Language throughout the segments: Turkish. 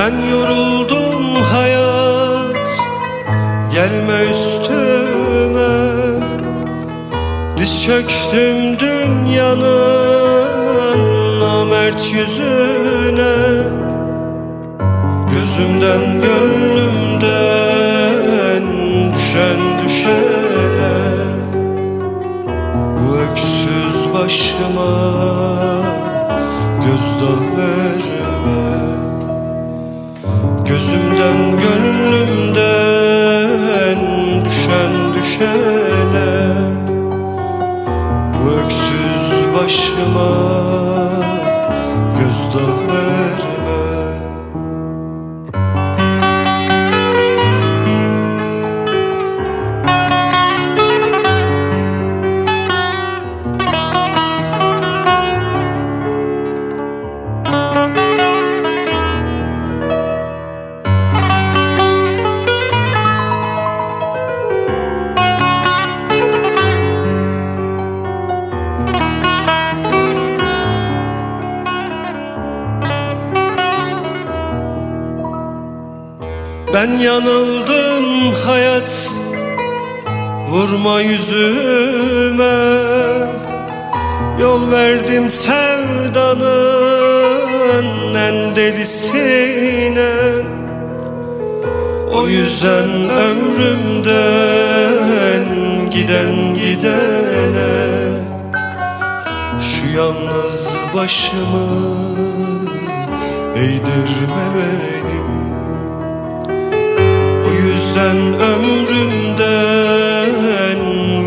Ben yoruldum hayat. Gelme üstüme. Diz çöktüm dünyanın Namert yüzüne. Gözümden gönlümden Düşen düşene. Bu öksüz başıma Gözdağı Gözdağı Ben yanıldım hayat. Vurma yüzüme. Yol verdim sevdanın en delisine. O yüzden ömrümden giden gidene. Şu yalnız başımı eğdirme yüzden ömrümden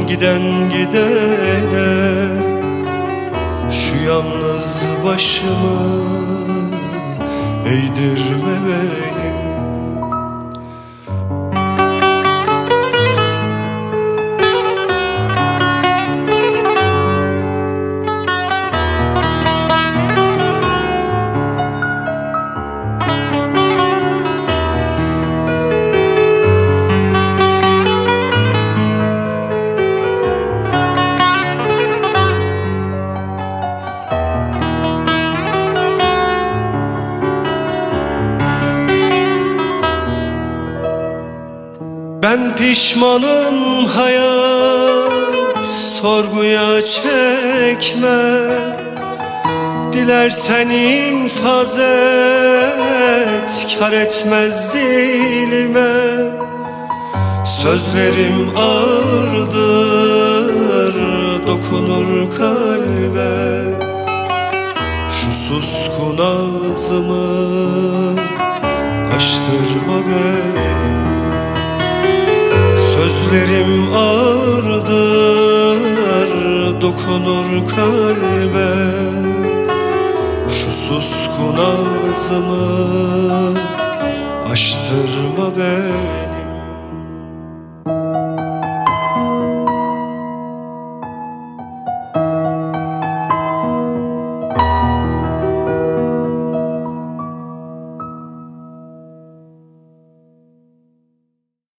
giden gidene. Şu yalnız başımı eğdirme benim Ben pişmanım hayat sorguya çekme. Dilersen infaz et kar etmez dilime. Sözlerim ağırdır dokunur kalbe. Şu suskun ağzımı açtırma benim Sözlerim ağırdır Dokunur kalbe. Şu suskun ağzımı Açtırma beni.